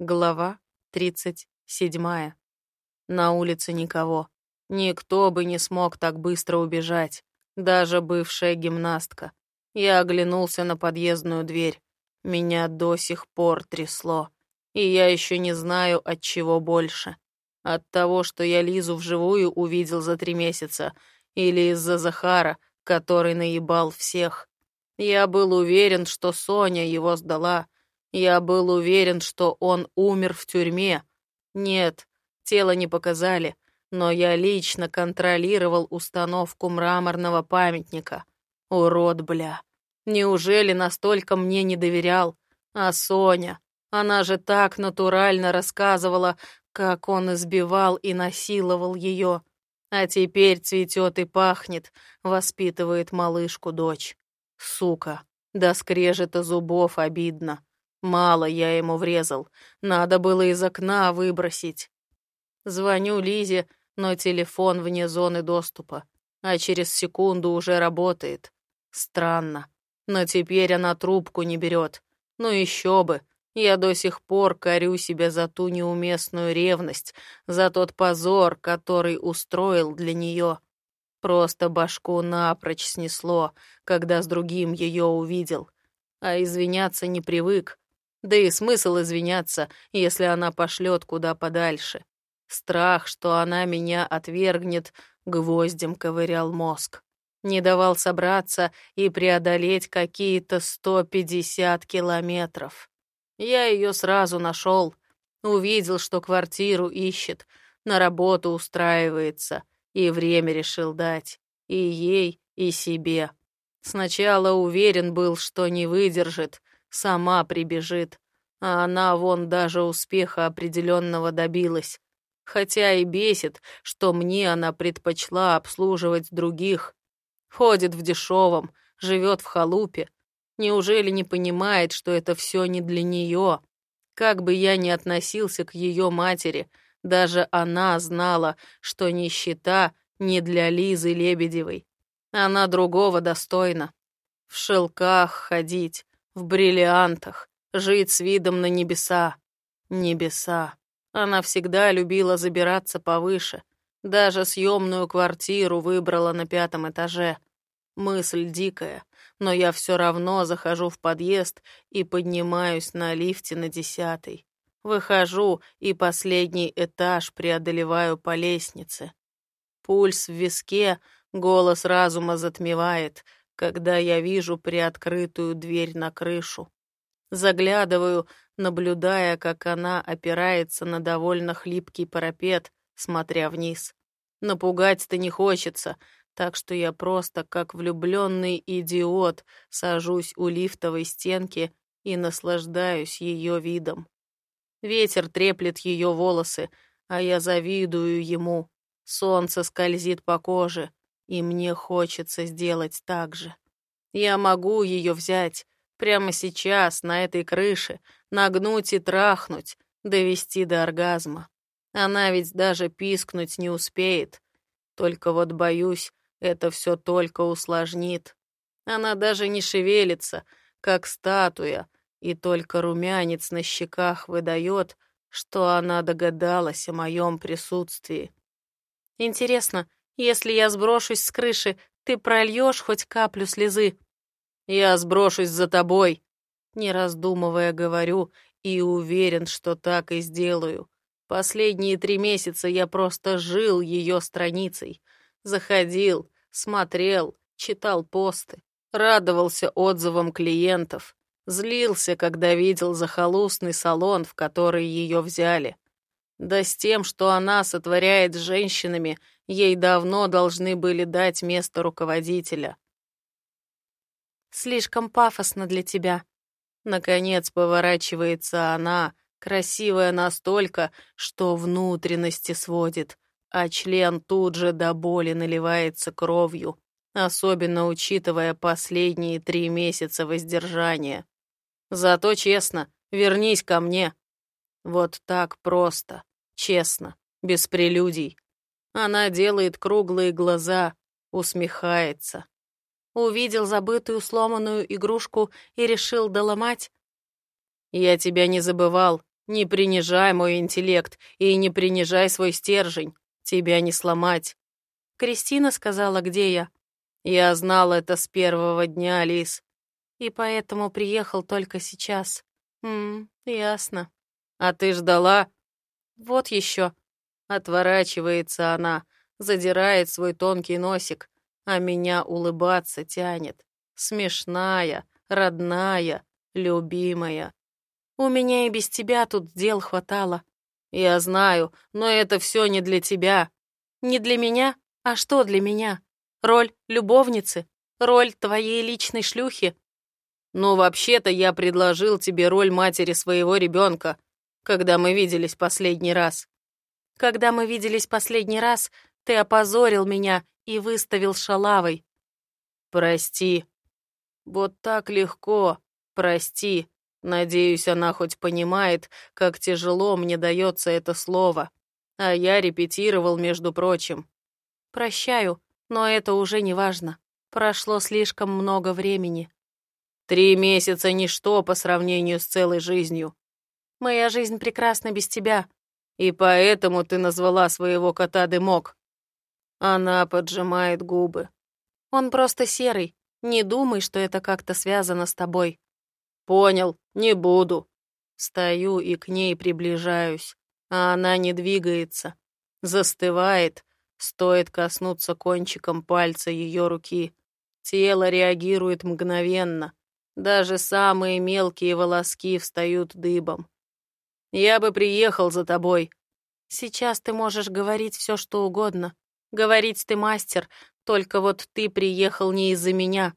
Глава 37. На улице никого. Никто бы не смог так быстро убежать, даже бывшая гимнастка. Я оглянулся на подъездную дверь. Меня до сих пор трясло. И я еще не знаю, от чего больше. От того, что я Лизу вживую увидел за три месяца, или из-за Захара, который наебал всех. Я был уверен, что Соня его сдала, я был уверен, что он умер в тюрьме. Нет, тело не показали, но я лично контролировал установку мраморного памятника. Урод, бля. Неужели настолько мне не доверял? А Соня, она же так натурально рассказывала, как он избивал и насиловал ее. А теперь цветет и пахнет, воспитывает малышку-дочь. Сука, до скрежета зубов обидно. Мало я ему врезал. Надо было из окна выбросить. Звоню Лизе, но телефон вне зоны доступа, а через секунду уже работает. Странно. Но теперь она трубку не берет. Ну еще бы. Я до сих пор корю себя за ту неуместную ревность, за тот позор, который устроил для нее. Просто башку напрочь снесло, когда с другим ее увидел. А извиняться не привык. Да и смысл извиняться, если она пошлет куда подальше. Страх, что она меня отвергнет, гвоздем ковырял мозг. Не давал собраться и преодолеть какие-то 150 километров. Я ее сразу нашел, увидел, что квартиру ищет, на работу устраивается, и время решил дать. И ей, и себе. Сначала уверен был, что не выдержит, Сама прибежит. А она вон даже успеха определенного добилась. Хотя и бесит, что мне она предпочла обслуживать других. Ходит в дешевом, живет в халупе. Неужели не понимает, что это все не для нее? Как бы я ни относился к ее матери, даже она знала, что нищета не для Лизы Лебедевой. Она другого достойна. В шелках ходить, в бриллиантах, жить с видом на небеса. Небеса. Она всегда любила забираться повыше. Даже съемную квартиру выбрала на пятом этаже. Мысль дикая, но я все равно захожу в подъезд и поднимаюсь на лифте на десятый. Выхожу и последний этаж преодолеваю по лестнице. Пульс в виске, голос разума затмевает, когда я вижу приоткрытую дверь на крышу. Заглядываю, наблюдая, как она опирается на довольно хлипкий парапет, смотря вниз. Напугать-то не хочется, так что я просто, как влюбленный идиот, сажусь у лифтовой стенки и наслаждаюсь ее видом. Ветер треплет ее волосы, а я завидую ему. Солнце скользит по коже, и мне хочется сделать так же. Я могу ее взять прямо сейчас на этой крыше, нагнуть и трахнуть, довести до оргазма. Она ведь даже пискнуть не успеет. Только вот боюсь, это все только усложнит. Она даже не шевелится, как статуя, и только румянец на щеках выдает, что она догадалась о моем присутствии. Интересно, если я сброшусь с крыши, ты прольешь хоть каплю слезы. Я сброшусь за тобой. Не раздумывая, говорю и уверен, что так и сделаю. Последние три месяца я просто жил ее страницей. Заходил, смотрел, читал посты, радовался отзывам клиентов, злился, когда видел захолустный салон, в который ее взяли. Да с тем, что она сотворяет с женщинами — Ей давно должны были дать место руководителя. Слишком пафосно для тебя. Наконец поворачивается она, красивая настолько, что внутренности сводит, а член тут же до боли наливается кровью, особенно учитывая последние три месяца воздержания. Зато честно, вернись ко мне. Вот так просто, честно, без прелюдий. Она делает круглые глаза, усмехается. Увидел забытую сломанную игрушку и решил доломать? Я тебя не забывал, Не принижай мой интеллект и не принижай свой стержень. Тебя не сломать. Кристина сказала, где я. Я знал это с первого дня, Алис. И поэтому приехал только сейчас. Ммм, ясно. А ты ждала? Вот еще. Отворачивается она, задирает свой тонкий носик, а меня улыбаться тянет. Смешная, родная, любимая. У меня и без тебя тут дел хватало. Я знаю, но это все не для тебя. Не для меня? А что для меня? Роль любовницы? Роль твоей личной шлюхи? Ну, вообще-то я предложил тебе роль матери своего ребенка, когда мы виделись последний раз. Когда мы виделись последний раз, ты опозорил меня и выставил шалавой. Прости. Вот так легко. Прости. Надеюсь, она хоть понимает, как тяжело мне дается это слово. А я репетировал, между прочим. Прощаю, но это уже не важно. Прошло слишком много времени. Три месяца — ничто по сравнению с целой жизнью. Моя жизнь прекрасна без тебя. И поэтому ты назвала своего кота Дымок. Она поджимает губы. Он просто серый. Не думай, что это как-то связано с тобой. Понял, не буду. Стою и к ней приближаюсь, а она не двигается. Застывает, стоит коснуться кончиком пальца ее руки. Тело реагирует мгновенно. Даже самые мелкие волоски встают дыбом. Я бы приехал за тобой. Сейчас ты можешь говорить все, что угодно. Говорить ты мастер, только вот ты приехал не из-за меня.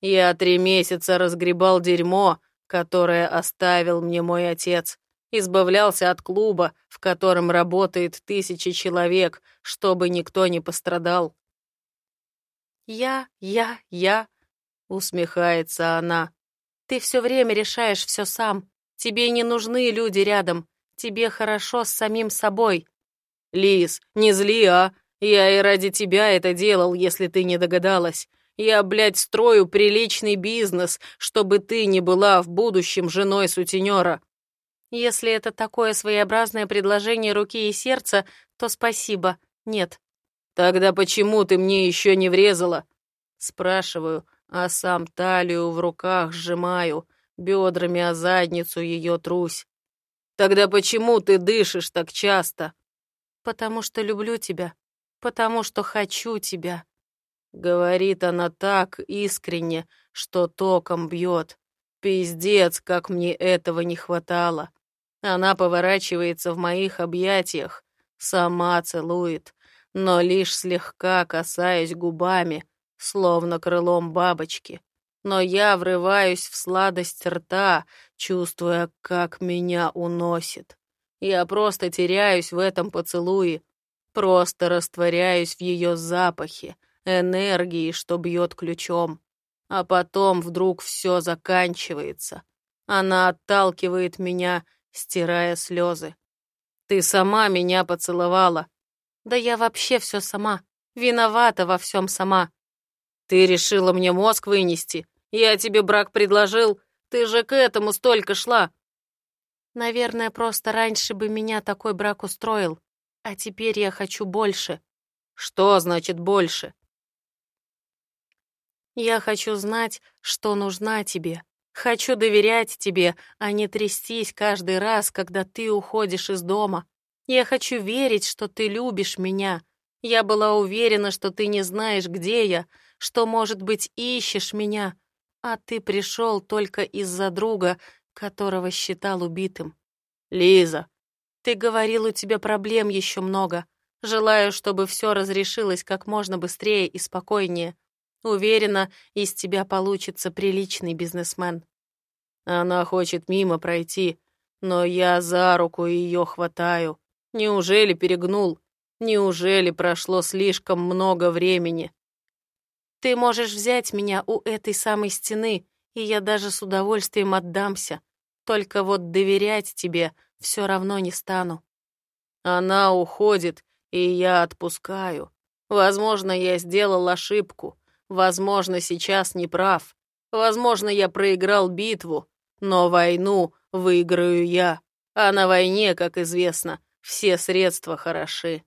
Я три месяца разгребал дерьмо, которое оставил мне мой отец. Избавлялся от клуба, в котором работает тысячи человек, чтобы никто не пострадал. «Я, я, я», — усмехается она. «Ты все время решаешь все сам. Тебе не нужны люди рядом. Тебе хорошо с самим собой». «Лис, не зли, а? Я и ради тебя это делал, если ты не догадалась. Я, блядь, строю приличный бизнес, чтобы ты не была в будущем женой сутенера. Если это такое своеобразное предложение руки и сердца, то спасибо. Нет. Тогда почему ты мне еще не врезала? Спрашиваю, а сам талию в руках сжимаю, бедрами о задницу ее трусь. Тогда почему ты дышишь так часто? Потому что люблю тебя. Потому что хочу тебя. Говорит она так искренне, что током бьет. Пиздец, как мне этого не хватало. Она поворачивается в моих объятиях, сама целует, но лишь слегка касаясь губами, словно крылом бабочки. Но я врываюсь в сладость рта, чувствуя, как меня уносит. Я просто теряюсь в этом поцелуе, просто растворяюсь в ее запахе, энергии, что бьет ключом. А потом вдруг все заканчивается. Она отталкивает меня, стирая слезы. Ты сама меня поцеловала. Да я вообще все сама. Виновата во всем сама. Ты решила мне мозг вынести. Я тебе брак предложил. Ты же к этому столько шла. Наверное, просто раньше бы меня такой брак устроил. А теперь я хочу больше. Что значит больше? Я хочу знать, что нужна тебе. Хочу доверять тебе, а не трястись каждый раз, когда ты уходишь из дома. Я хочу верить, что ты любишь меня. Я была уверена, что ты не знаешь, где я, что, может быть, ищешь меня, а ты пришел только из-за друга, которого считал убитым. Лиза, ты говорил, у тебя проблем еще много. Желаю, чтобы все разрешилось как можно быстрее и спокойнее. Уверена, из тебя получится приличный бизнесмен. Она хочет мимо пройти, но я за руку ее хватаю. Неужели перегнул? Неужели прошло слишком много времени? Ты можешь взять меня у этой самой стены, и я даже с удовольствием отдамся. Только вот доверять тебе все равно не стану. Она уходит, и я отпускаю. Возможно, я сделал ошибку. Возможно, сейчас не прав. Возможно, я проиграл битву, но войну выиграю я. А на войне, как известно, все средства хороши.